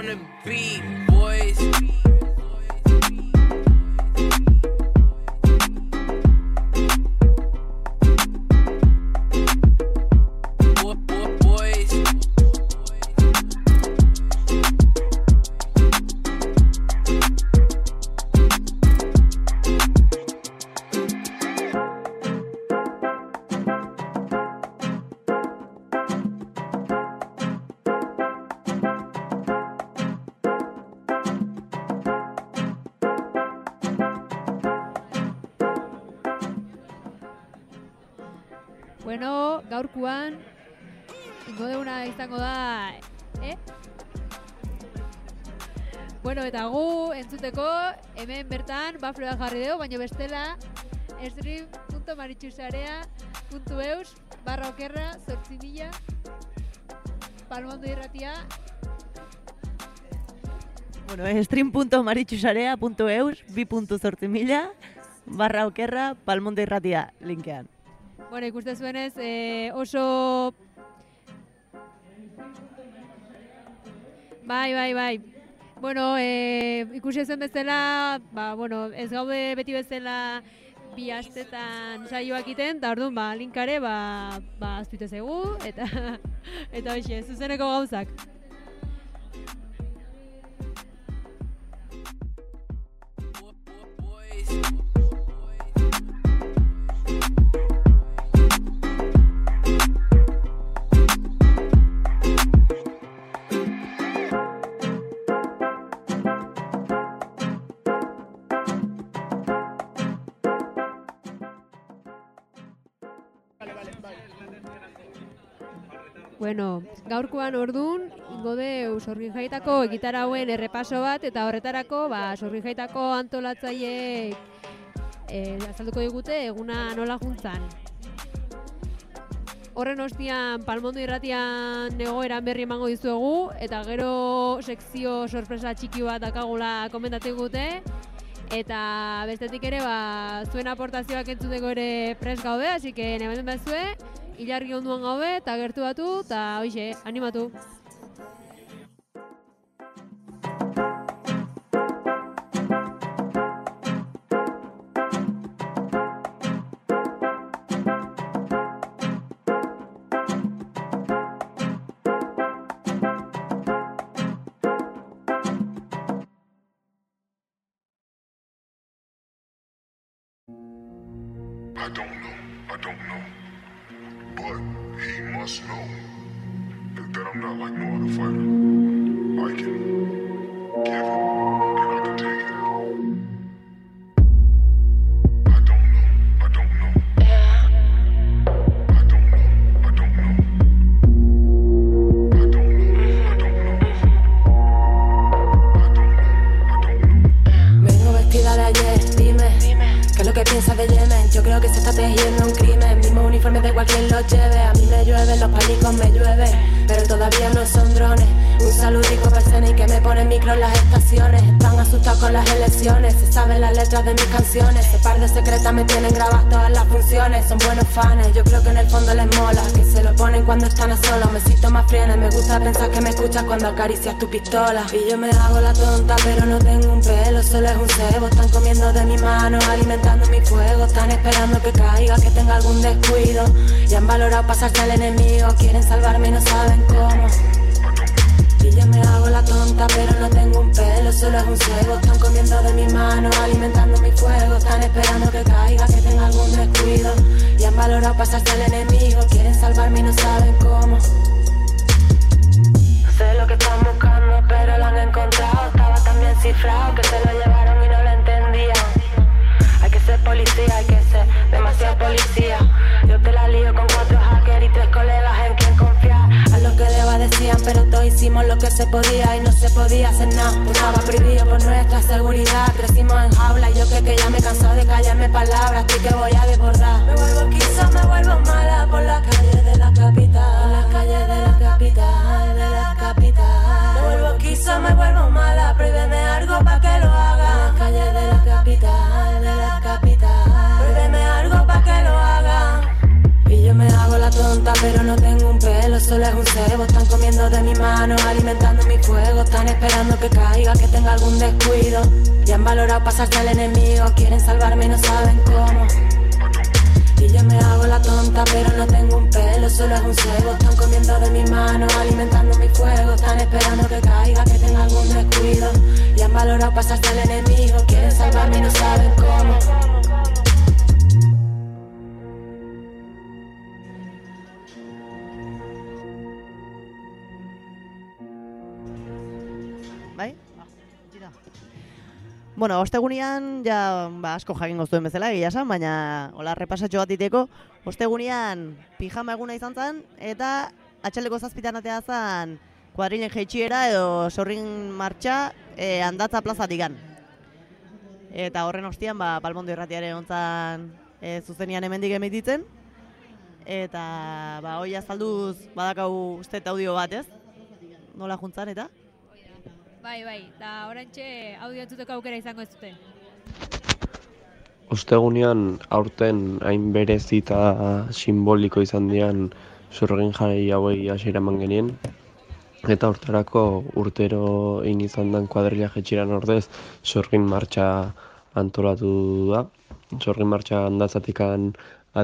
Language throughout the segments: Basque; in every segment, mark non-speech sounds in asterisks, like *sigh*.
On the beat, bafloa jarri dugu, baina bestela, stream.maritxusarea.eus, barra okerra, zortzi mila, palmondo irratia, Bueno, stream.maritxusarea.eus, bi.zortzi mila, barra okerra, palmonte irratia, linkean. Bueno, ikuste zuenez, eh, oso... Bai, bai, bai. Bueno, eh, ikusi zen bezala, ba, bueno, ez gaude beti bezala bi astetan saioak iten, eta orduan, ba, linkare, ba, ba, azpite zegu, eta, *laughs* eta hoxe, zuzeneko gauzak. Bueno, gaurkoan ordun ingo de sorgin jaitako egitarauen errepaso bat eta horretarako ba sorgin jaitako antolatzaileek eh azalduko digute eguna nola juntzan. Horren ostian Palmondo irratian egoeran berri emango dizuegu eta gero sekzio sorpresa txiki bat dakagula komentatu digute eta bestetik ere ba zuen aportazioak entzuteko ere pres gaude, así que nematen bazue ilargi onduan gaude eta gertu batu eta hoize, animatu. Pero todavía no son drones Un saludico para y que me pone micro en las estaciones. Están asustados con las elecciones Se saben las letras de mis canciones. Ese par de secretas me tienen grabadas todas las funciones. Son buenos fans, yo creo que en el fondo les mola. Que se lo ponen cuando están a solas Me siento más frienes, me gusta pensar que me escuchas cuando acaricias tu pistola. Y yo me hago la tonta pero no tengo un pelo Solo es un cebo, están comiendo de mi mano Alimentando mi fuego, están esperando que caiga Que tenga algún descuido. Y han valorado pasarse al enemigo Quieren salvarme y no saben cómo y yo me hago la tonta, pero no tengo un pelo, solo es un cebo. Están comiendo de mi mano, alimentando mi fuego. Están esperando que caiga, que tenga algún descuido. Y han valorado pasarse al enemigo. Quieren salvarme y no saben cómo. No sé lo que están buscando, pero lo han encontrado. Estaba tan bien cifrado que se lo llevaron y no lo entendían. Hay que ser policía, hay que ser demasiado policía. Yo te la lío con cuatro hackers y tres colegas que deba decían, pero todos hicimos lo que se podía y no se podía hacer nada. Estaba prohibido por nuestra seguridad. Crecimos en jaula y yo que, que ya me cansado de callarme palabras. Estoy que voy a desbordar. Me vuelvo quiso, me vuelvo mala por las calles de la capital. Por las calles de la capital, de la capital. Me vuelvo quiso, me vuelvo mala. Prohíbeme algo pa' que lo haga. Por las calles de la capital, de la capital. Prohíbeme algo pa' que lo haga. Y yo me hago la tonta, pero no tengo un solo es un cebo. Están comiendo de mi mano, alimentando mi fuego. Están esperando que caiga, que tenga algún descuido. Y han valorado pasarse al enemigo. Quieren salvarme y no saben cómo. Y yo me hago la tonta, pero no tengo un pelo, solo es un cebo. Están comiendo de mi mano, alimentando mi fuego. Están esperando que caiga, que tenga algún descuido. Y han valorado pasarse al enemigo. Quieren salvarme y no saben cómo. Bai? Bueno, ostegunean, ja, ba, asko jakin goztuen bezala, egia esan, baina, hola, repasatxo bat iteko, ostegunean pijama eguna izan zen, eta atxaleko zazpitan atea zen kuadrilen jeitxiera edo sorrin martxa e, handatza plazatikan. Eta horren ostian, ba, Palmondo irratiare ontzan e, zuzenian hemendik emititzen, eta, ba, hoi azalduz badakau uste audio bat, ez? Nola juntzan, eta? Bai, bai, eta orantxe audio entzuteko aukera izango ez dute. Ostegunean aurten hain berezi eta simboliko izan dian zurgin jarri hauei hasiera eman genien. Eta hortarako urtero egin izan den kuadrilla jetxiran ordez zurgin martxa antolatu da. Zurgin martxa handatzatikan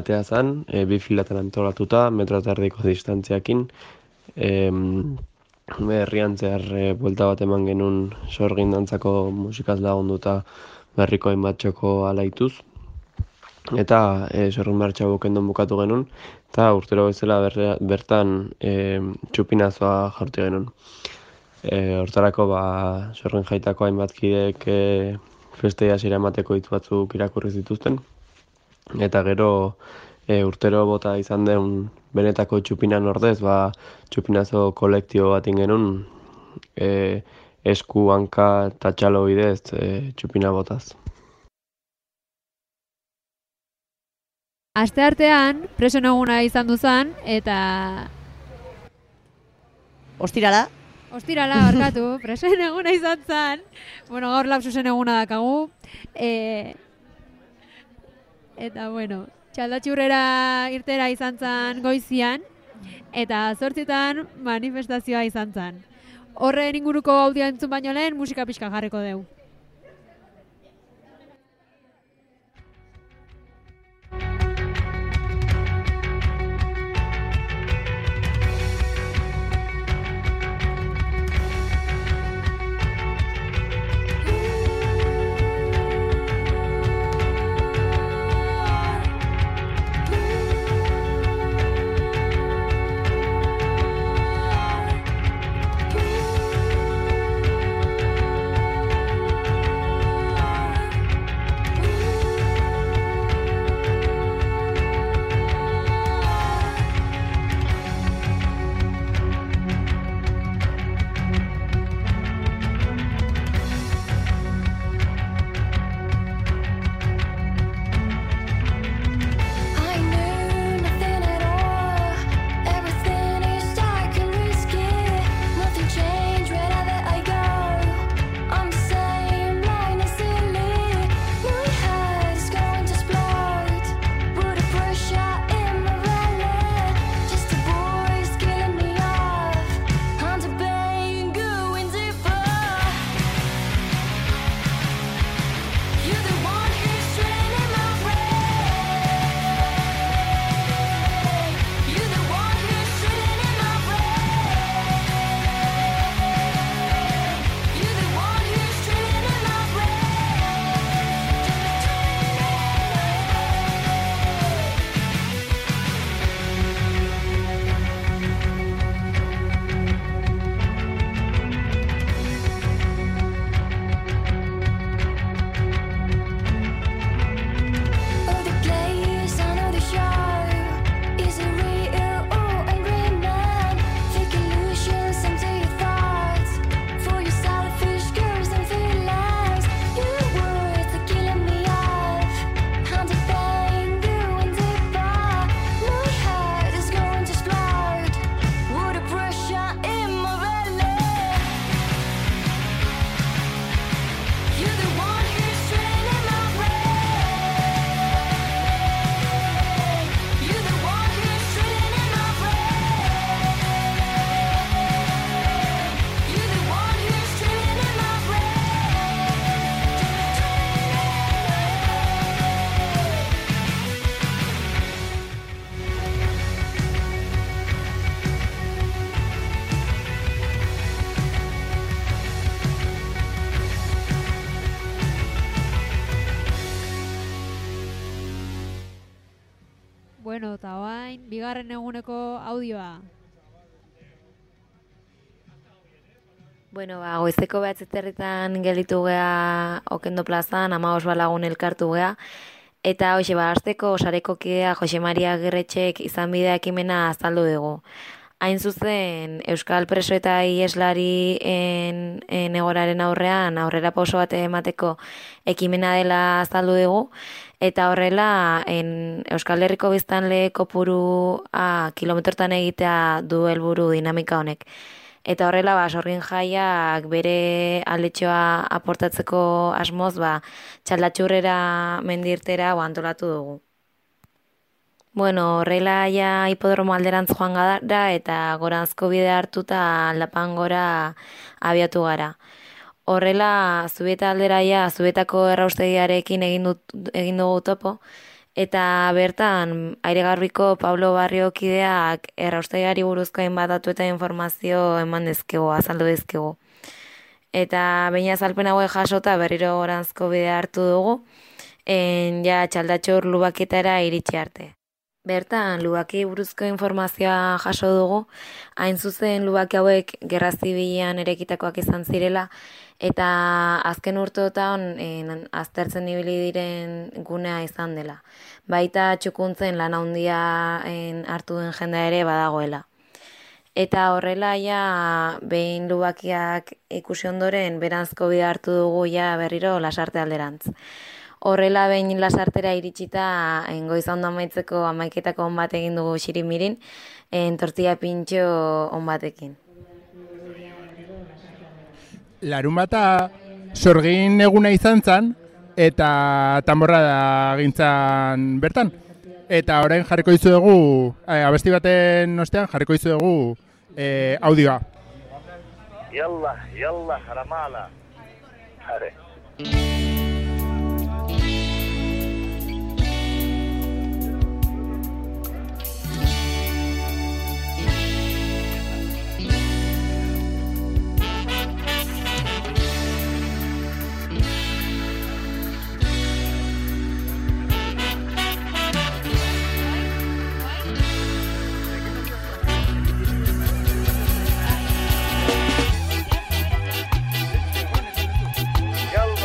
atea zen, e, bi filatan antolatuta, metro eta erdiko distantziakin. Em, herrian zehar e, buelta bat eman genuen sorgin dantzako musikaz lagunduta berriko hainbat txoko alaituz. Eta e, sorgin martxa bukendon bukatu genuen, eta urtero bezala berre- bertan e, txupinazoa jaurti genuen. E, hortarako ba, sorgin jaitako hainbat kideek e, festei hasiera emateko hitz batzuk irakurri zituzten. Eta gero e, urtero bota izan den benetako txupinan ordez, ba, txupinazo kolektibo bat genuen e, esku, hanka eta txalo bidez e, txupina botaz. Aste artean, preso eguna izan duzan, eta Ostirala, ostirala barkatu, *laughs* presoen eguna izan zan. Bueno, gaur lapsusen eguna dakagu. E, eta, bueno, txaldatxurrera irtera izan zan goizian, eta zortzitan manifestazioa izan zan. Horren inguruko audio entzun baino lehen musika pixka jarriko deu. Bueno, ba, goizeko behatzeterritan gelitu gea okendo plazan, ama balagun elkartu gea. Eta hoxe, ba, azteko sareko kidea Jose Maria Gerretxek izan bidea ekimena azaldu dugu. Hain zuzen, Euskal preso eta ieslari en, en egoraren aurrean, aurrera pauso bat emateko ekimena dela azaldu dugu, eta horrela en Euskal Herriko biztanle kopurua kilometrotan egitea du helburu dinamika honek. Eta horrela, ba, sorgin jaiak bere aldetxoa aportatzeko asmoz, ba, txaldatxurrera mendirtera ba, antolatu dugu. Bueno, horrela ja hipodromo alderantz joan gara eta goranzko bide hartuta lapan gora abiatu gara. Horrela, zubieta aldera ja, zubietako erraustegiarekin egin, dut, egin dugu topo, eta bertan, airegarbiko Pablo Barrio kideak erraustegiari buruzko hainbat datu eta informazio eman dezkego, azaldu dezkego. Eta baina azalpen hauek jasota berriro goranzko bide hartu dugu, en ja txaldatxor lubaketara iritsi arte. Bertan, lubaki buruzko informazioa jaso dugu, hain zuzen lubaki hauek gerra zibilean erekitakoak izan zirela, eta azken urteotan en, aztertzen ibili diren gunea izan dela. Baita txukuntzen lan handia hartu den jendea ere badagoela. Eta horrela ja behin lubakiak ikusi ondoren beranzko bide hartu dugu ja berriro lasarte alderantz. Horrela behin lasartera iritsita goiz ondo amaitzeko amaiketako on bat egin dugu xirimirin, en tortilla pintxo on batekin. Larun bata sorgin eguna izan zen, eta tamborra da gintzan bertan. Eta orain jarriko dizu dugu, eh, abesti baten ostean jarriko dizu dugu eh, audioa. Yalla, yalla, haramala. Hare.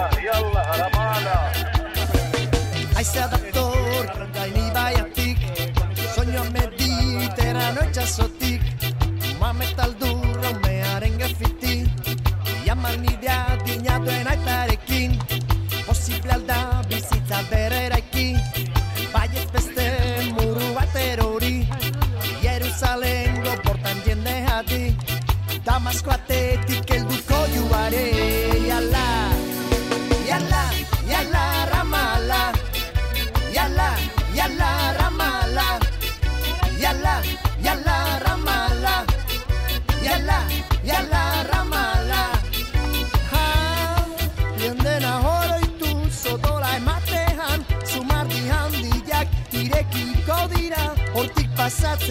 Yalla, yalla, haramala. Aizea dator gaini baiatik Soñoa mediterrano itxasotik Mametaldurra umearen gefiti Iaman nidea dinatuen aitarekin Posible alda bizitza bereraiki Baiez beste muru bat erori Jeruzalen portan jende hadi Damasko atetik helduko juare Yala,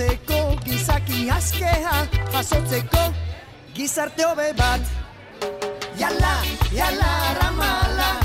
pasatzeko gizaki askeha Jasotzeko gizarte hobe bat. Yala, yala, ramala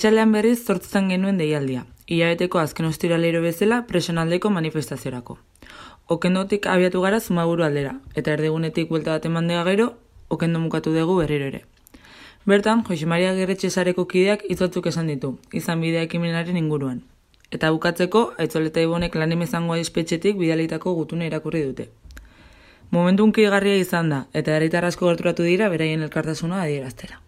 Arratxalean berriz zortzetan genuen deialdia, hilabeteko azken ostiralero bezala presionaldeko manifestaziorako. Okendotik abiatu gara zumaburu aldera, eta erdigunetik buelta bat eman dega gero, okendo mukatu dugu berriro ere. Bertan, Jose Maria Gerretxe sareko kideak itzotzuk esan ditu, izan bidea ekimenaren inguruan. Eta bukatzeko, aitzoleta ibonek lan emezangoa espetxetik bidalitako gutune irakurri dute. Momentu unkigarria izan da, eta herritar asko gerturatu dira beraien elkartasuna adieraztera.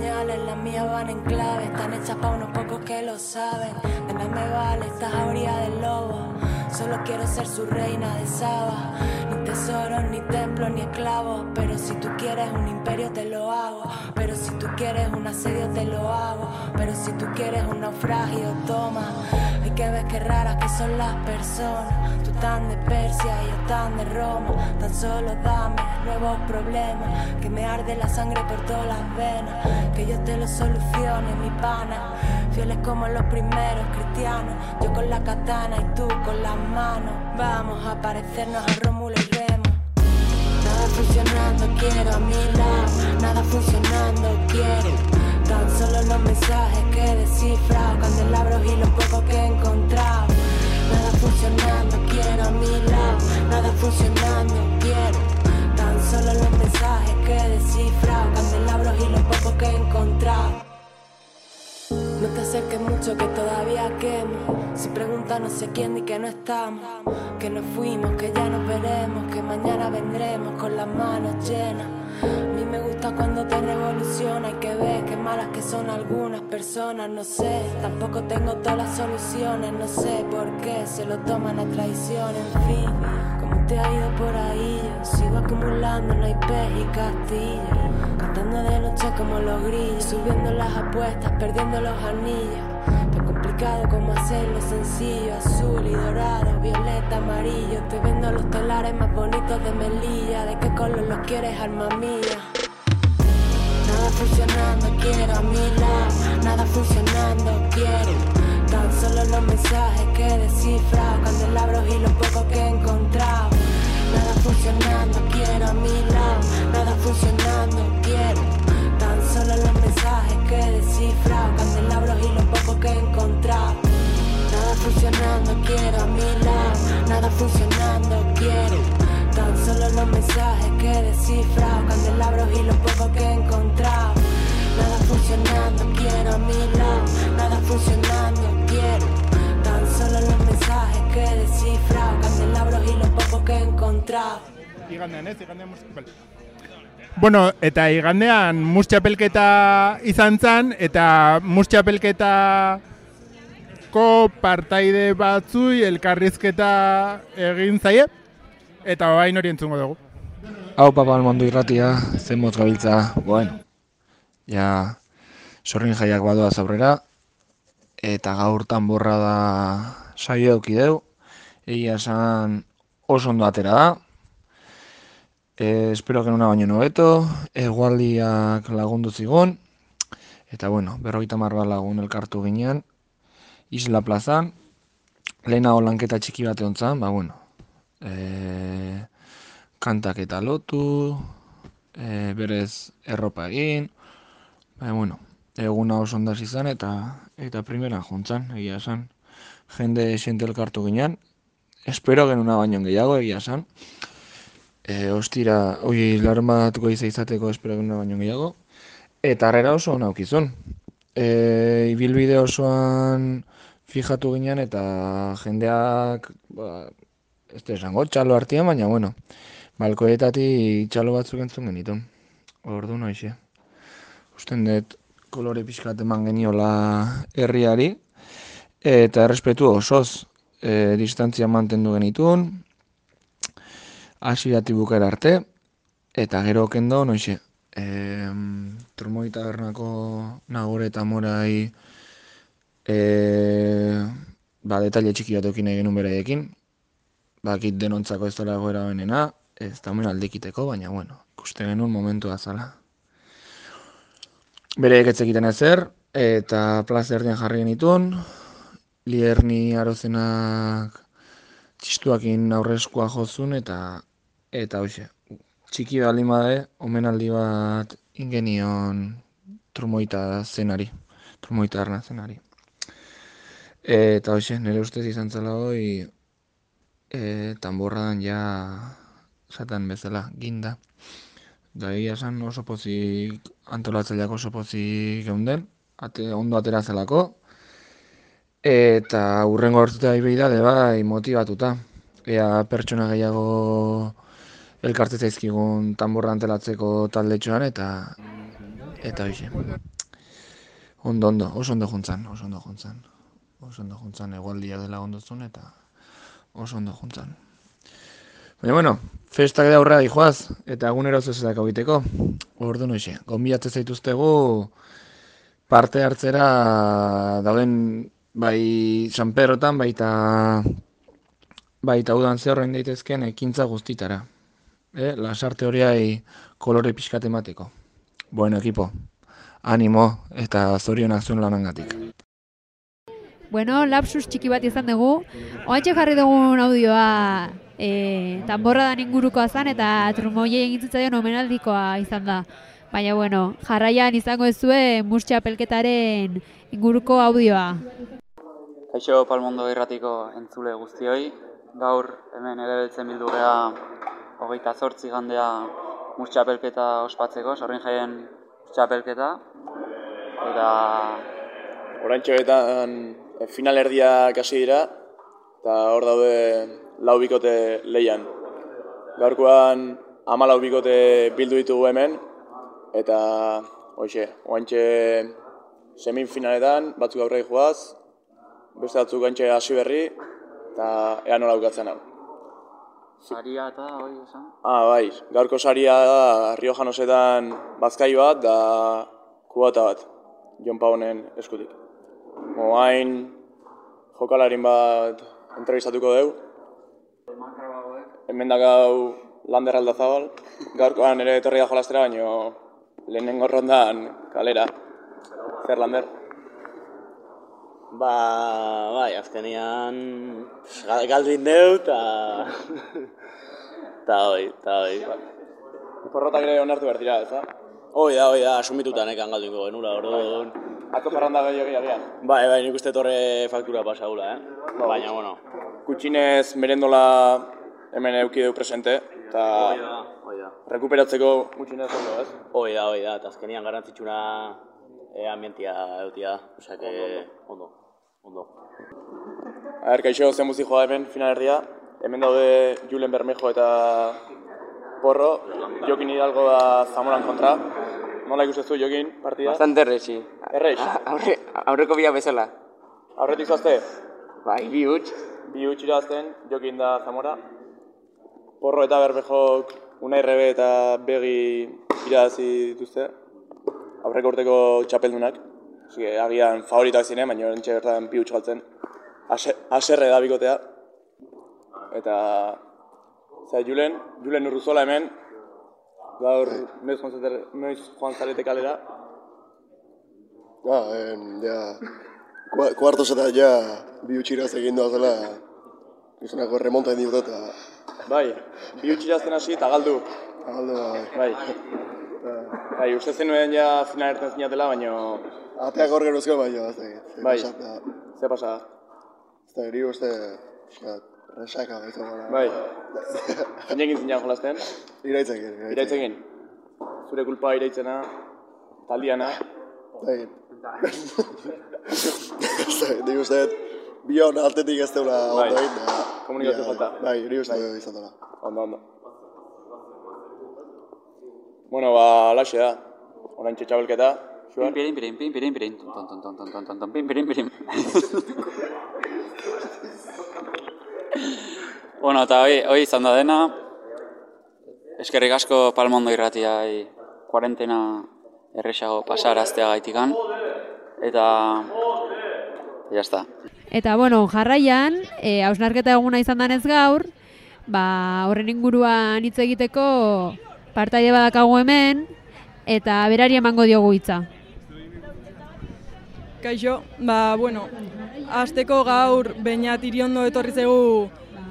Las mías van en clave. Están hechas para unos pocos que lo saben. De nada me vale esta jauría del lobo. Solo quiero ser su reina de Saba. Ni tesoros, ni templos, ni esclavos. Pero si tú quieres un imperio, te lo hago. Pero si tú quieres un asedio, te lo hago. Pero si tú quieres un naufragio, toma. Hay que ver qué raras que son las personas. Tú tan de Persia y yo tan de Roma. Tan solo dame nuevos problemas. Que me arde la sangre por todas las venas. Que yo te lo solucione, mi pana. Fieles como los primeros cristianos. Yo con la katana y tú con las manos. Vamos a parecernos a Rómulo y Remo. Nada funcionando, quiero a mi lado. Nada funcionando, quiero. Tan solo los mensajes que he descifrado. Candelabros y lo poco que he encontrado. Nada funcionando, quiero a mi lado. Nada funcionando, quiero. Tan solo los mensajes que he descifrado. Candelabros y lo poco que he encontrado. No te acerques mucho que todavía quemo. Si pregunta no sé quién ni que no estamos. Que nos fuimos, que ya nos veremos. Que mañana vendremos con las manos llenas. A mí me gusta cuando te revoluciona y que ves que malas que son algunas personas. No sé, tampoco tengo todas las soluciones. No sé por qué se lo toman a traición. En fin, como te ha ido por ahí. Yo sigo acumulando naipes y castillos. De noche como los grillos. Subiendo las apuestas, perdiendo los anillos. Tan complicado como hacerlo sencillo, azul y dorado, violeta, amarillo. Te vendo los telares más bonitos de Melilla. ¿De qué color los quieres, alma mía? Nada funcionando, quiero a mi lado. Nada funcionando, quiero. Tan solo los mensajes que he descifrado. Candelabros y lo poco que he encontrado. Nada funcionando, quiero a mi lado. Nada funcionando, quiero. Tan solo los mensajes que he descifrado. Candelabros y lo poco que he encontrado. Nada funcionando, quiero a mi lado. Igandean, ez? Igandean mus... Bale. Bueno, eta igandean mus txapelketa izan zan, eta mus txapelketako partaide batzui elkarrizketa egin zaie, eta bain hori entzungo dugu. Hau papa almondu irratia, zen motz gabiltza, bueno, ja, sorrin jaiak badoaz aurrera, eta gaur borra da saio eduki deu, egia esan oso ondo atera da, e, espero que nuna baino nobeto, egualdiak lagundu zigun, eta bueno, berrogeita marra lagun elkartu ginean, Isla plazan, lehenago lanketa txiki bat egon zan, ba bueno, e, kantak eta lotu, e, berez erropa egin, ba bueno, eguna oso ondaz izan eta eta primera juntzan, egia esan, jende xente elkartu ginean, espero genuna baino gehiago, egia esan, e, ostira, oi, larun batuko izateko espero genuna baino gehiago, eta harrera oso ona aukizun. E, ibilbide osoan fijatu ginean eta jendeak, ba, ez da esango, txalo hartian, baina bueno, balkoetatik txalo batzuk entzun genitun. Ordu noixe. Usten dut kolore pixkat eman geniola herriari, eta errespetu osoz e, distantzia mantendu genitun, hasieratik bukaera arte, eta gero kendo noixe. E, Trumoi tabernako nagore eta morai e, ba, detaile txiki bat eukin nahi genuen beraiekin. Bakit denontzako ez dela goera benena, ez da omen aldekiteko, baina bueno, ikuste genuen momentua zala. Bereek ez egiten ezer, eta plaza erdian jarri genituen, lierni arozenak txistuakin aurrezkoa jozun, eta eta hoxe, txiki baldin bade, omenaldi bat ingenion trumoita zenari, trumoita arna zenari. Eta hoxe, nire ustez izan zela hoi, e, tanborradan ja satan bezala, ginda. Da egia esan oso pozik, antolatzaileak oso pozik geunden, ate, ondo atera zelako, eta urrengo hartuta ibidade bai motibatuta. Ea pertsona gehiago elkarte zaizkigun tanborra antelatzeko taldetxoan eta eta hoxe. Ondo, ondo, oso ondo juntzan, oso ondo juntzan. Oso ondo juntzan, egualdia dela ondozun eta oso ondo juntzan. Baina, bueno, festak da aurrera dijoaz, eta egunero zezetak egiteko. Ordu noixe, gonbiatze zaituztegu parte hartzera dauden bai San Pedrotan, baita baita udan zehorren daitezken ekintza guztitara. Eh, lasarte horiai kolore pixkat emateko. Bueno, ekipo, animo eta zorionak zuen lanangatik. Bueno, lapsus txiki bat izan dugu. Oantxe jarri dugun audioa e, tanborradan ingurukoa zan eta trumoie egin zitzaion omenaldikoa izan da. Baina, bueno, jarraian izango ezue murtxa pelketaren inguruko audioa. Kaixo Palmondo irratiko entzule guztioi. Gaur hemen ere beltzen bildu geha hogeita zortzi gandea murtxapelketa ospatzeko, sorrin jaien murtxapelketa. Eta Orantxe betan e, final erdiak hasi dira, eta hor daude lau bikote leian. Gaurkoan ama lau bikote bildu ditugu hemen, eta hoxe, oantxe semifinaletan, batzuk aurrei joaz, beste batzuk gantxe hasi berri, eta ea nola bukatzen hau. saria eta hoi esan. Ah, bai, gaurko saria da Rio Janosetan bazkai bat da kubata bat, Jon Paunen eskutik. Moain jokalarin bat entrevistatuko deu. Hemen dakau Lander Aldazabal, gaurkoan ere etorri da jolastera, baino lehenengo rondan kalera. Zer Lander? Ba, bai, azkenean ga- galdin deu, eta... *laughs* Ta hoi, ta hoi. Porrotak ere onartu behar dira, ez da? Hoi da, hoi da, asumituta nekan galdingo genula, orduan. Atzo parranda gehiagia agian. Bai, bai, nik uste torre faktura pasagula, eh? Baina, bueno. Gutxinez merendola hemen euki deu presente, eta Hoi da, hoi da. rekuperatzeko gutxinez ondo, ez? Hoi da, hoi da, eta azkenean garrantzitsuna e, ambientia eutia, osea que, ondo, ondo. A ber, kaixo, zen muzi joa hemen final erdia. Hemen daude Julen Bermejo eta Porro. Jokin Hidalgo da Zamoran kontra. Nola ikustezu Jokin partida? Bastante errexi. Errex. *laughs* Aurre, aurreko bia bezala. Aurretik zoazte? Bai, bi huts. Bi huts irazten, Jokin da Zamora. Porro eta Bermejok Unai Rebe eta Begi irabazi dituzte. Aurreko urteko txapeldunak. Que agian favoritak ziren, baina orentxe bertan bi huts galtzen. Ase- Haserre da bikotea. Eta... Zer, Julen, Julen Urruzola hemen, gaur noiz joan zater- noiz joan zarete kalera. Ba, em, ja, kua- kuartos eta ja bi utxiraz egin doa zela, izanako remonta egin dut eta... Bai, bi utxirazten hasi eta galdu. Galdu, bai. Bai, uste zenuen ja final erten zinatela, baina... Ateak hor gerozko, baina, ez da, ze Bai, ze pasa? Ez da, gri uste, resaka, ez da, Bai. *laughs* Zinekin zinean jolasten? Iraitzekin, Iraitzekin. Zure kulpa iraitzena, taldiana. Bai. Ez da, nik uste, bion altetik ez deula Bai. ondo egin, da. Komunikazio falta. Bai, nik uste izan dela. Ondo, ondo. Bueno, ba, alaxe da. Orain txetxabelketa. Pim, pirin, pirin, pim, pirin, pirin. Ton, ton, ton, ton, ton, ton, ton, pim, pirin, pirin. *laughs* bueno, eta hoi, hoi izan da dena. Eskerrik asko palmondo irratia. E, kuarentena erresago pasaraztea gaitikan. Eta... Ja está. Eta bueno, jarraian, e, hausnarketa eguna izan danez gaur, ba, horren inguruan hitz egiteko partaide badakago hemen, eta berari emango diogu hitza. Kaixo, ba, bueno, azteko gaur bainat iriondo etorri zegu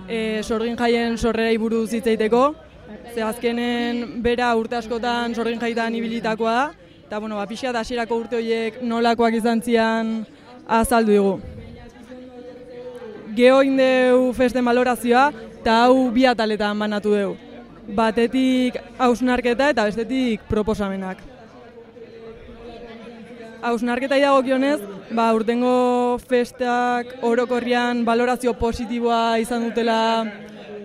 e, sorgin jaien sorrerei buruz hitz egiteko. Ze azkenen bera urte askotan sorgin jaitan ibilitakoa da. Eta, bueno, ba, pixka da urte horiek nolakoak izan zian azaldu dugu. Geho indeu festen balorazioa, eta hau bi ataletan banatu dugu. Batetik hausnarketa eta bestetik proposamenak. Hausnarketa dagokionez, ba, urtengo festak orokorrian balorazio positiboa izan dutela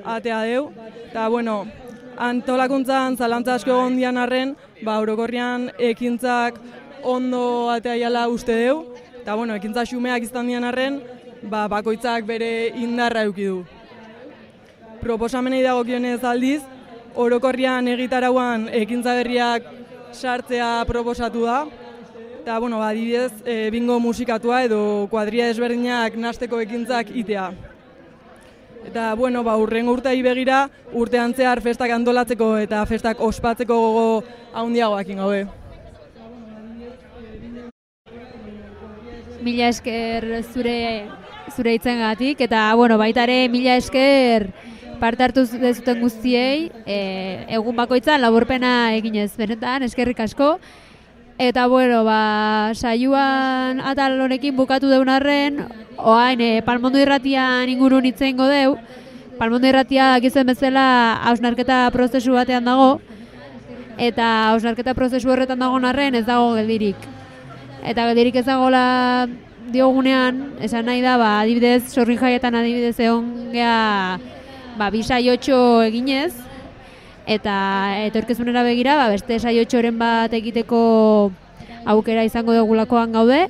atea deu. Eta, bueno, antolakuntzan zalantza asko egon arren, ba, orokorrian ekintzak ondo atea jala uste deu. Eta, bueno, ekintza xumeak izan dian arren, ba, bakoitzak bere indarra eduki du. Proposamenei dagokionez aldiz, orokorrian egitarauan ekintza berriak sartzea proposatu da. Eta, bueno, adibidez, e, bingo musikatua edo kuadria desberdinak nasteko ekintzak itea. Eta, bueno, ba, urrengo urtei begira, urtean zehar festak antolatzeko eta festak ospatzeko gogo haundiagoak gaude. Mila esker zure zure hitzengatik eta bueno, baita ere mila esker parte hartu dezuten guztiei, e, egun bakoitzan laburpena eginez benetan eskerrik asko. Eta bueno, ba, saioan atal honekin bukatu deun arren, oain, e, Palmondo irratian ingurun itzen deu, Palmondo irratia dakizen bezala hausnarketa prozesu batean dago, eta hausnarketa prozesu horretan dago arren ez dago geldirik. Eta geldirik ez dagoela diogunean, esan nahi da, ba, adibidez, sorrin jaietan adibidez egon gea, ba, bi saiotxo eginez, eta etorkezunera begira, ba, beste saiotxoren bat egiteko aukera izango dugulakoan gaude,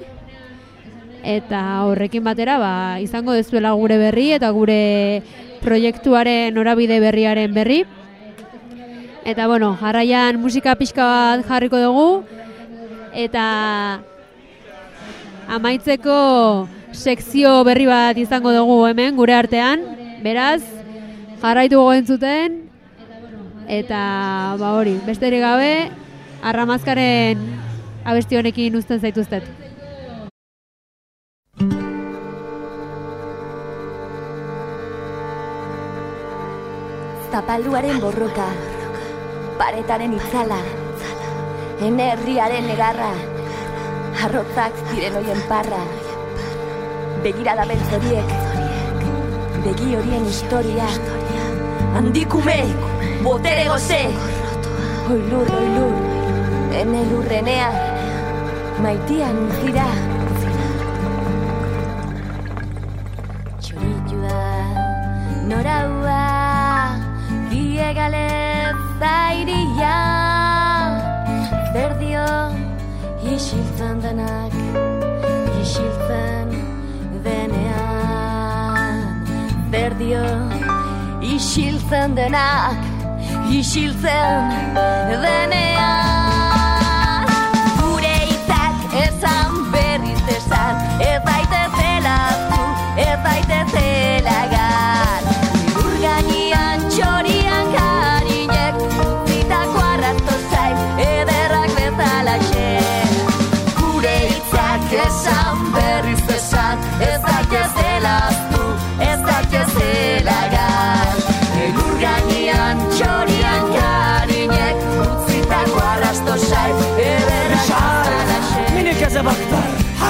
eta horrekin batera, ba, izango dezuela gure berri eta gure proiektuaren norabide berriaren berri. Eta, bueno, jarraian musika pixka bat jarriko dugu, eta amaitzeko sekzio berri bat izango dugu hemen gure artean. Beraz, jarraitu gogen zuten eta ba hori, besterik gabe arramazkaren abesti honekin uzten zaituztet. Zapalduaren borroka, paretaren itzala, enerriaren negarra, arrotzak ziren hoien parra, begirada beltz horiek, begi horien historia, handikume, botere goze, oilur, oilur, ene lurrenea, maitian untzira. Txoritxua, noraua, diegale zairia, berdio, isiltzen denak, isiltzen denean. Berdio, isiltzen denak, isiltzen denean.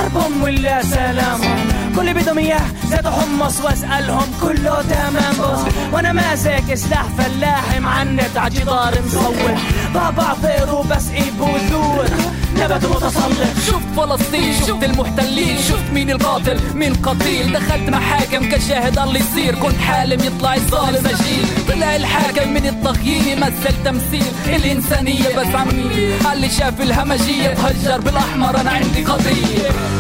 حربهم ولا سلامهم. كل بدهم إياه زاد حمص واسالهم كله تمام. بص وأنا ماسك سلاح فلاحي معنت عجدار مصور. بابا طير وبسقي بذور نبت متسلط شفت فلسطين شفت المحتلين شفت مين القاتل مين قتيل. دخلت محاكم كشاهد اللي يصير. كنت حالم يطلع الظالم أجيل. طلع الحاكم من التغيير يمثل تمثيل. الإنسانية بس عميل. اللي شاف الهمجية تهجر بالأحمر أنا عندي قضية.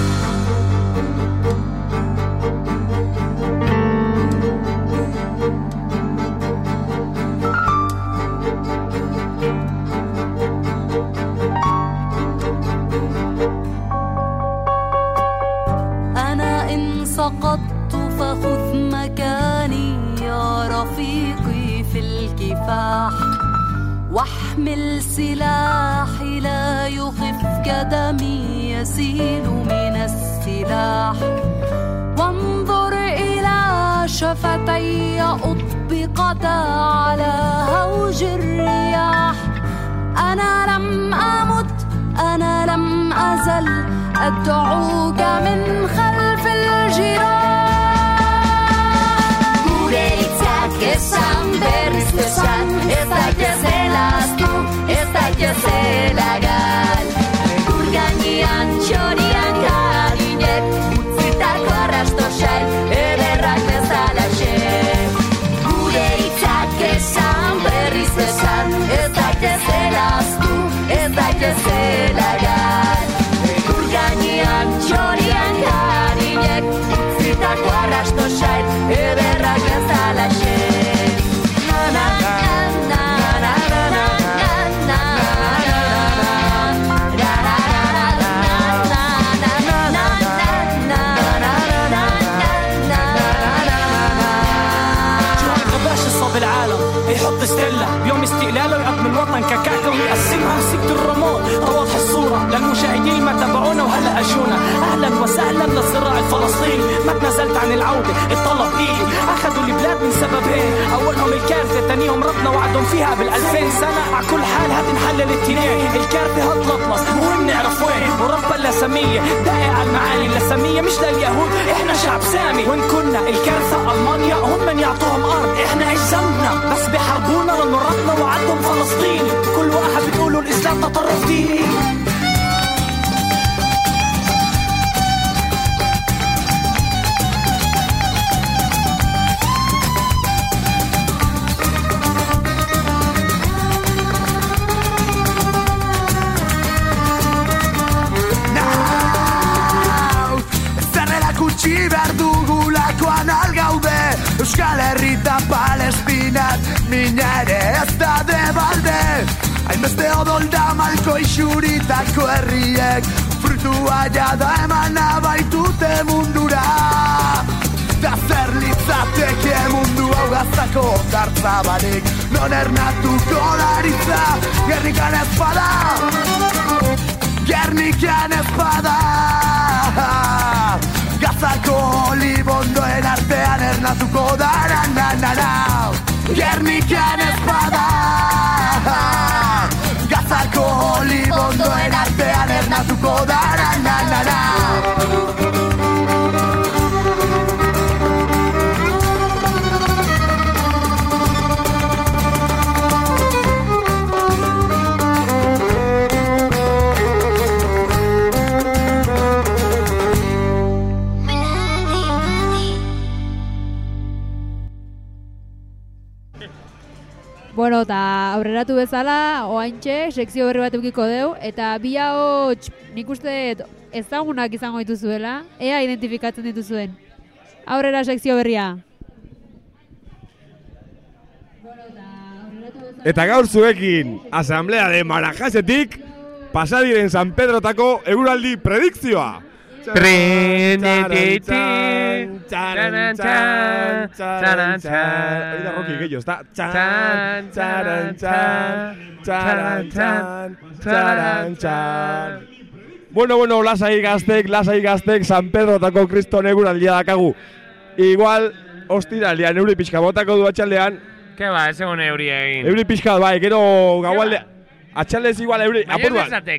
واحمل سلاحي لا يخفك دمي يسيل من السلاح. وانظر إلى شفتي أطبقتا على هوج الرياح. أنا لم أمت أنا لم أزل. أدعوك من خلف الجراح. Gure hitzak esan berriz esan Ez daitezela yo sé la وسهلا للصراع الفلسطيني ما تنازلت عن العودة الطلب ايدي أخذوا البلاد من سبب هيك أولهم الكارثة تانيهم ربنا وعدهم فيها بالألفين سنة. على كل حال هات نحلل الاثنين الكارثة هتلطلس مهم نعرف وين. ورب اللسمية دائع على المعاني اللسمية مش لليهود. إحنا شعب سامي. وإن كنا الكارثة ألمانيا هم من يعطوهم أرض. إحنا إيش ذنبنا بس بيحاربونا لأنه ربنا وعدهم فلسطيني كل واحد بتقولوا الإسلام تطرف ديني. Isuritako herriek Frutua jada eman abaitute mundura. Da zer litzateke mundu hau gaztako ondartza barik Non ernatuko daritza Gernikan ez bada. Gernikan ez bada. Gazako olibondoen artean ernatuko da na na na. Na Gernikan ez bada Gazako olibondoen artean ernatuko da na na na na Bueno, eta aurreratu bezala, oaintxe, sekzio berri bat eukiko deu, eta bi hots nik uste ezagunak izango dituzuela, ea identifikatzen dituzuen. Aurrera sekzio berria. Eta gaur zuekin, Asamblea de Marajasetik, pasadiren San Pedrotako eguraldi predikzioa. Hori da Rocky gehiago, ezta? Txan, txaran, txan, txaran, txan, txaran, txan. Bueno, bueno, lasai gaztek, lasai gaztek, San Pedrotako kriston eguraldia dakagu. Igual, ostiralean, euri pixka botako du atxaldean, Ke ba, ez egon euri egin. Euri pixka bai, gero gaualde... Atxaldez igual euri, apur bat.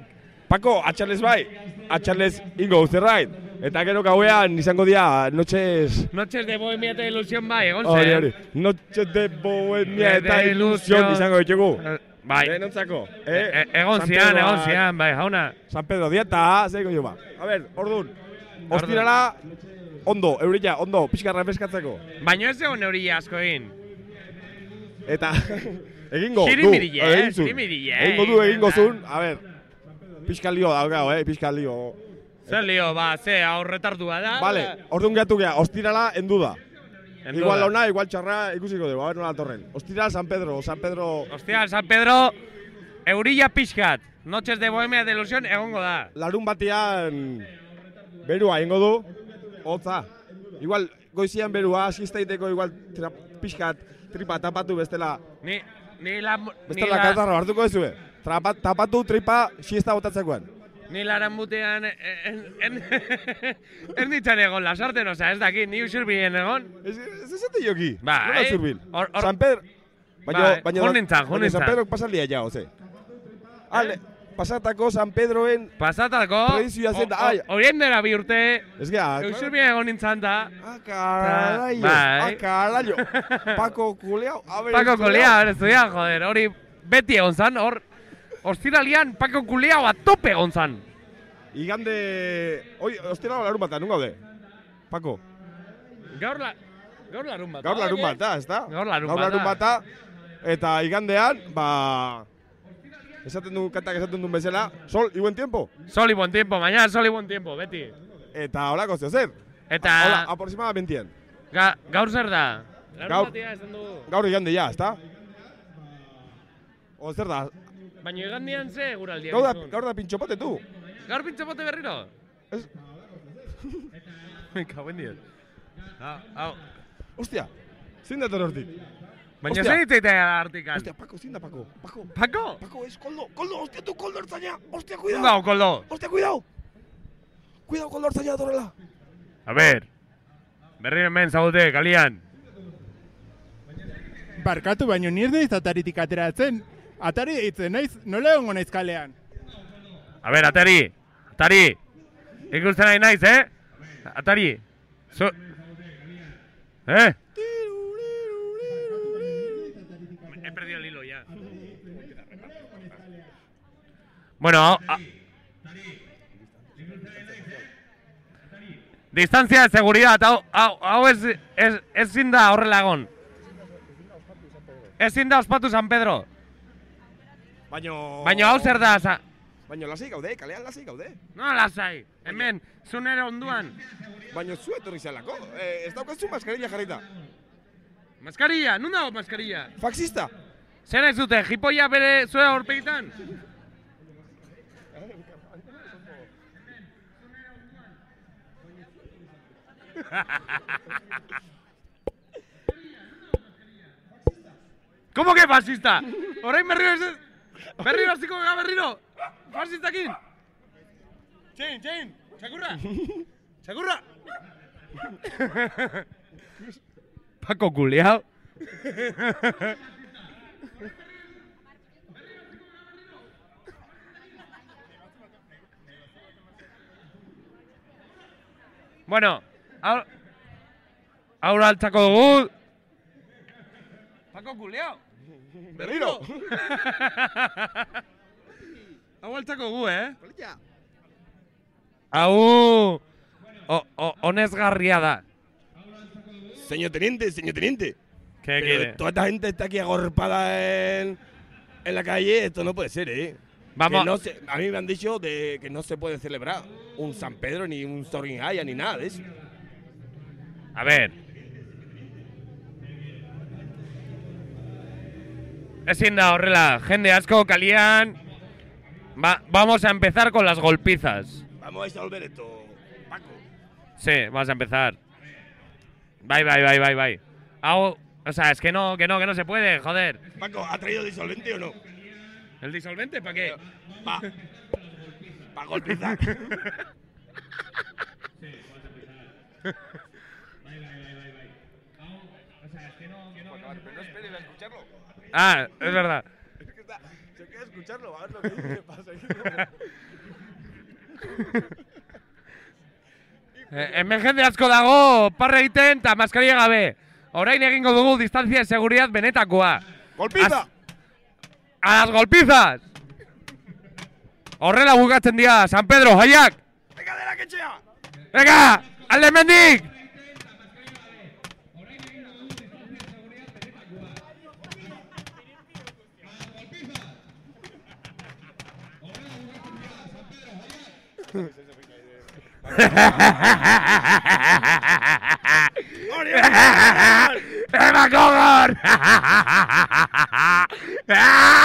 Pako, atxaldez bai, atxaldez ingo zerrait. Eta gero gauean izango dira, noches... Noches de bohemia eta ilusión bai, egon zen. Hori, hori. Noches de bohemia eta De ilusión izango ditugu. Bai. Denontzako, E- eh? e- egon zian, egon bai. zian, bai, jauna. San Pedro dieta, zeiko jo ba. A ber, ordun. Ostirala, ondo, eurila, ondo, pixka refeskatzeko. Baina ez egon euri asko egin. Eta, *laughs* egingo, du, Xirimirille, eh, egin zuen. xirimirille, Egingo du, eh, egingo da. zuen, a ber, pixka lio daukau, eh, pixka lio. Zer lio, ba, ze aurretartua da. Vale, orduan gehatu gea, ostirala endu da. Endu igual ona, igual txarra ikusiko dugu, a ber nola torren. Ostiral San Pedro, San Pedro... Hostia, San Pedro, eurilla pixkat. Noches de bohemia de ilusión egongo da. Larun batean berua ingo du, hotza. Igual goizian berua, asistaiteko igual tra, pixkat tripa tapatu bestela. Ni, ni la... Ni Bestela la, katarro hartuko duzue. Trapa, tapatu tripa siesta botatzekoan. ni laran butean... En, en, *laughs* ez nintzen egon, lasarten, oza, ez dakit, ni usurbien egon. Ez ez esate joki. Ba, Nola eh? hor- San Pedro... Baina, Ba, baina, jun nintzen, jun baina San nintzen. Pedro pasaldia ja, oze. Ale, pasatako San Pedroen... Pasatako... Tradizioa zen da, ai. Horien dela bi urte... Ez gea, Usurbien egon nintzen da. Ah, Carallo, Bai. ah, carallo. *laughs* Paco Culeao, a ver... Paco estudiao. Kulea, hor estudia, joder, hori beti egon zan, hor... Ostiralian Paco Kuleao a tope egon zan. Igande... Oi, ostera larun bata, nun gaude? Paco. Gaur la... Gaur larun bat. Gaur larun bata, ez da? Gaur larun Gaur bata. larun bata. Eta igandean, ba... Esaten du, kantak esaten duen bezala, sol y buen tiempo. Sol y buen tiempo, mañana sol y buen tiempo, beti. Eta holako zeo zer. Eta... Hola, aproximadamente. Ga, gaur zer da? Gaur- du... Gaur igande ja, ez da? O zer da? Baina igandian ze guraldia Gaur da, gaur da pintxopote tu. Gaur pintxopote berriro? Ez... Me cago en dios. Hau, hau. Ostia, zein dator hortik? Baina Hostia. zer ditzeitea artikan? Hostia, Paco, zein da Paco? Paco. Paco? Paco, es koldo, koldo, hostia, tu koldo ertzaina. Hostia, Un cuidado. gau, koldo. Hostia, cuidado. Cuidado, koldo ertzaina datorrela. A ver. Berri hemen zaudete, kalian. Barkatu, baino ni ez naiz ataritik ateratzen. Atari deitzen naiz, nola egongo naiz kalean? A ver, Atari. Atari. Ikusten nahi naiz, eh? Atari. Zu... Eh? He perdido el hilo ya. Bueno, a- Distancia de seguridad, hau, hau, hau ez, ez, ezin da horrela egon. Ezin da ospatu San Pedro. Baino... Baina hau zer da, sa, Baino lasai gaude, kalean lasai gaude. No lasai, hemen, zunere onduan. Baino zu etorri zelako, eh, ez daukazu maskarilla jarrita. Maskarilla, nun dago maskarilla? Faxista. Zer ez dute, jipoia bere zuea horpegitan? *laughs* ¿Cómo que fascista? Orain berriro ez... Berriro hasiko gara berriro! Fascistakin! Txein, txein! Txakurra! Txakurra! Paco culiao. bueno, ahora... Ahora altzako dugu... Paco culiao. Berriro! Hau altzako gu, eh? Hau... o- o- Honezgarria da. Señor teniente, señor teniente. ¿Qué Pero quiere? Toda esta gente está aquí agorpada en, en la calle, esto no puede ser, ¿eh? Vamos. Que no se- a mí me han dicho de que no se puede celebrar un San Pedro, ni un Sorrinjaya, ni nada de eso. A ver. Ezin da horrela, jende asko kalian. Va, vamos a empezar con las golpizas. Vamos a disolver esto, Paco. Sí, vamos a empezar. Bye, bye, bye, bye, bye. O sea, es que no, que no, que no se puede, joder. Paco, ¿ha traído disolvente o no? ¿El disolvente para qué? Pa, pa golpizar. Pero *laughs* no espere a escucharlo. Ah, es verdad. Es que está, se queda escucharlo, a ver lo que dice para seguir. Eh, jende asko dago, parre egiten eta maskarilla gabe. Orain egingo dugu distancia de seguridad benetakoa. ¡Golpiza! ¡A las golpizas! Horrela bukatzen dira, San Pedro, jaiak! ¡Venga de la quechea! Venga, alde mendik! *laughs* ¡Eva Cogor! *laughs*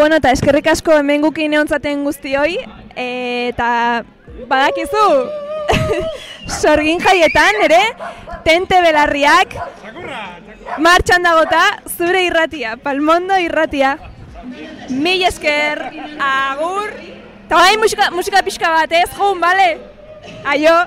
Bueno, eta eskerrik asko hemen gukin eontzaten guztioi, eta badakizu, *laughs* sorgin jaietan ere, tente belarriak, martxan dagota, zure irratia, palmondo irratia. Mil esker, agur, eta bai, musika, musika pixka bat ez, joan, bale? Aio!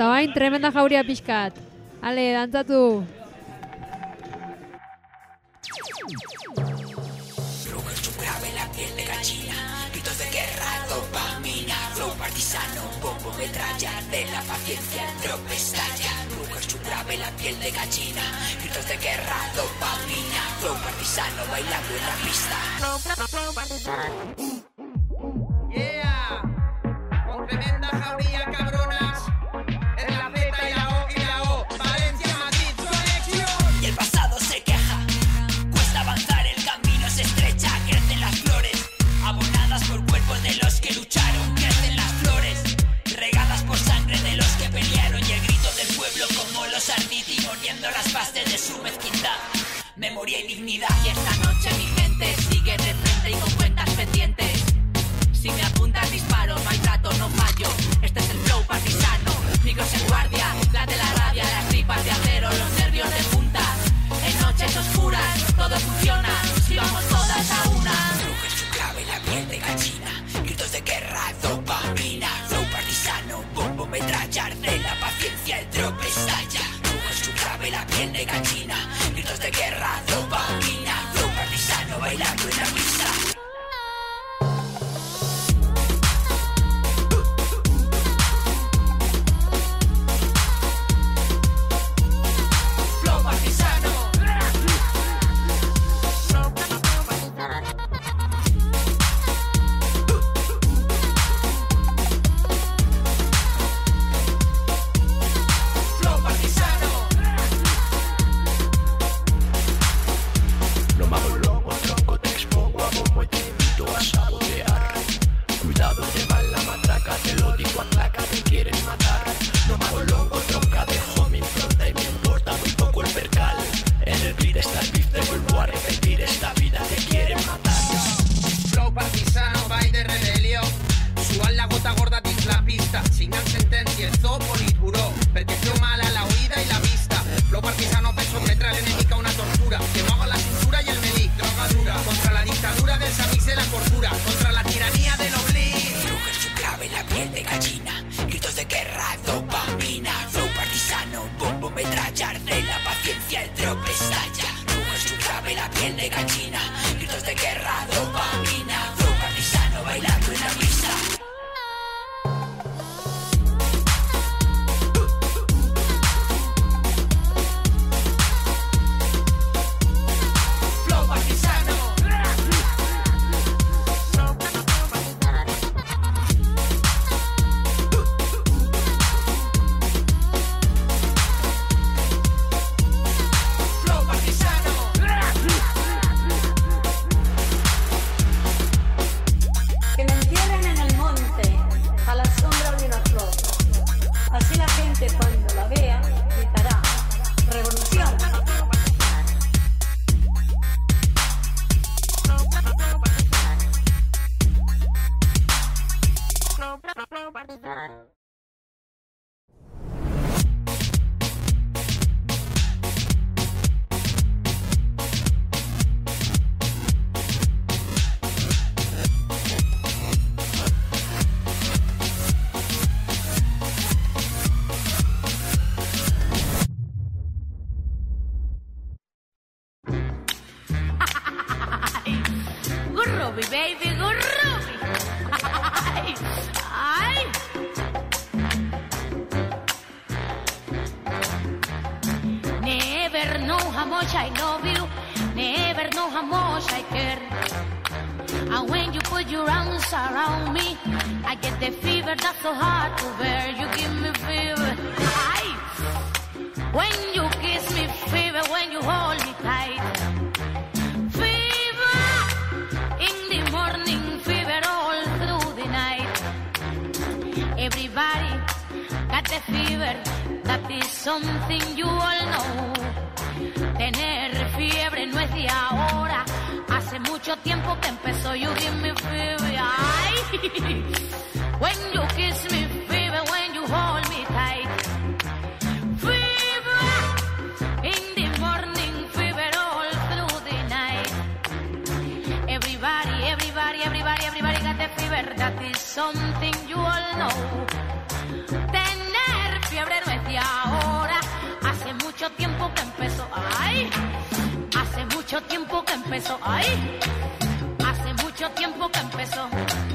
eta bain, tremenda jauria pixkat. Ale, dantzatu! pestaña, bruja es un clave, la piel de gallina. something you all know. Tener fiebre no es de ahora. Hace mucho tiempo que empezó. You give me fever. Ay. When you kiss me, fever. When you hold me tight. Fever. In the morning, fever all through the night. Everybody, everybody, everybody, everybody got the fever. That is something you all know. mucho tiempo que empezó. Ay, hace mucho tiempo que empezó. Ay, hace mucho tiempo que empezó.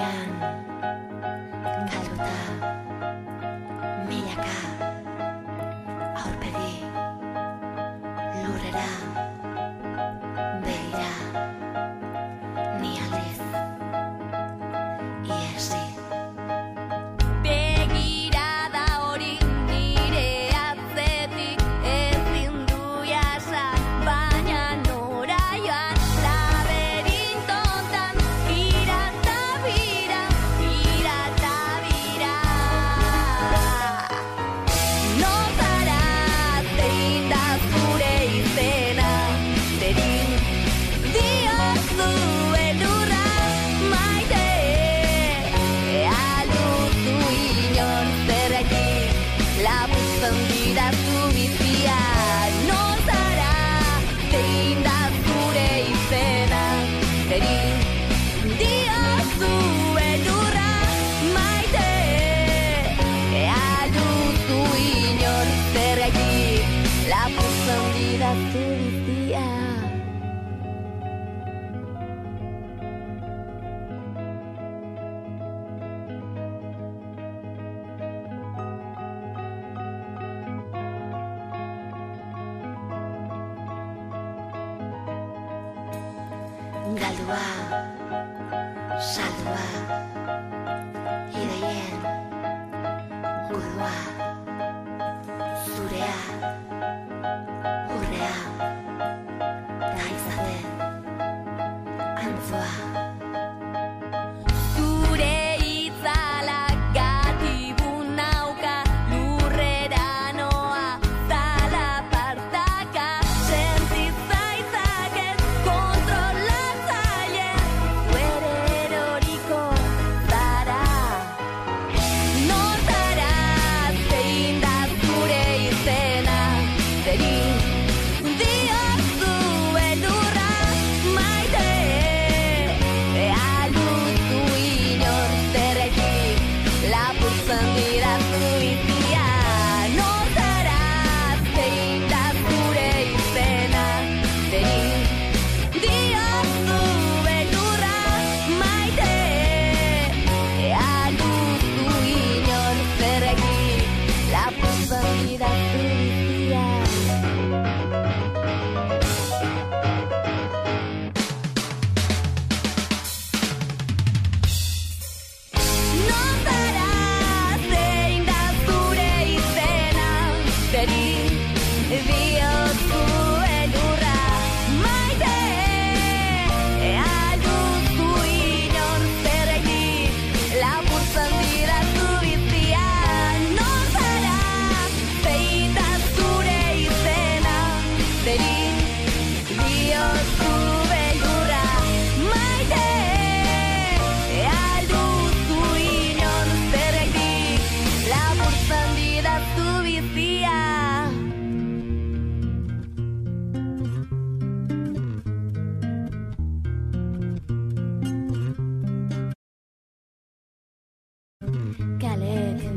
안.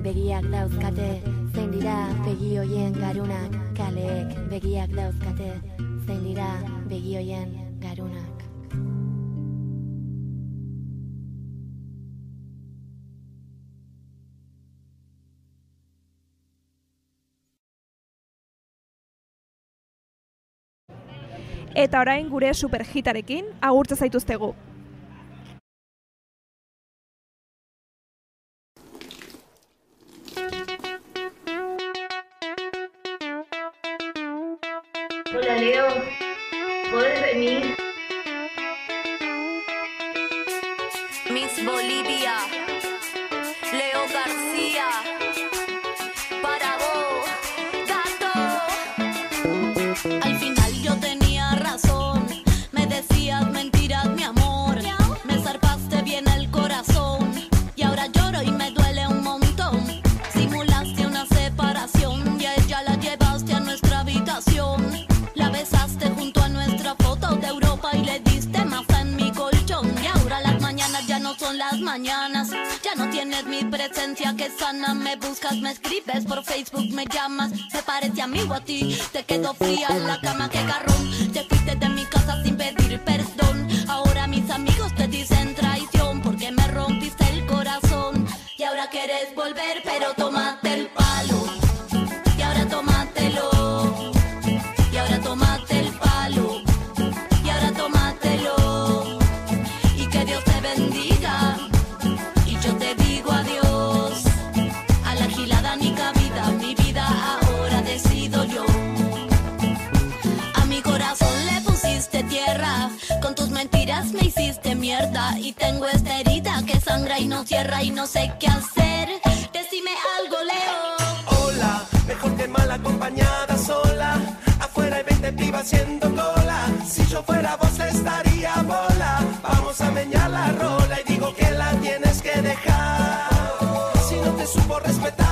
begiak dauzkate, zein dira begi hoien garunak, kaleek begiak dauzkate, zein dira begi hoien garunak. Eta orain gure superhitarekin agurtza zaituztegu. no sé qué hacer. Decime algo, Leo. Hola, mejor que mal acompañada sola. Afuera hay 20 pibas haciendo cola. Si yo fuera vos estaría bola. Vamos a meñar la rola y digo que la tienes que dejar. Si no te supo respetar